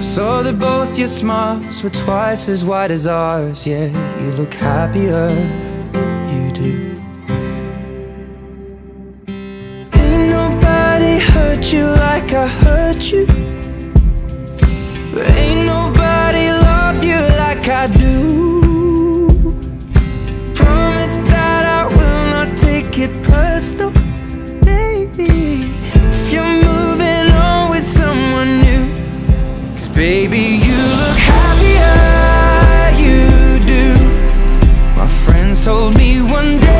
I saw that both your smiles were twice as wide as ours. Yeah, you look happier. You do. Ain't nobody hurt you like I hurt you. Baby, you look happier, you do. My friends told me one day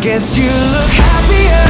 guess you look happier,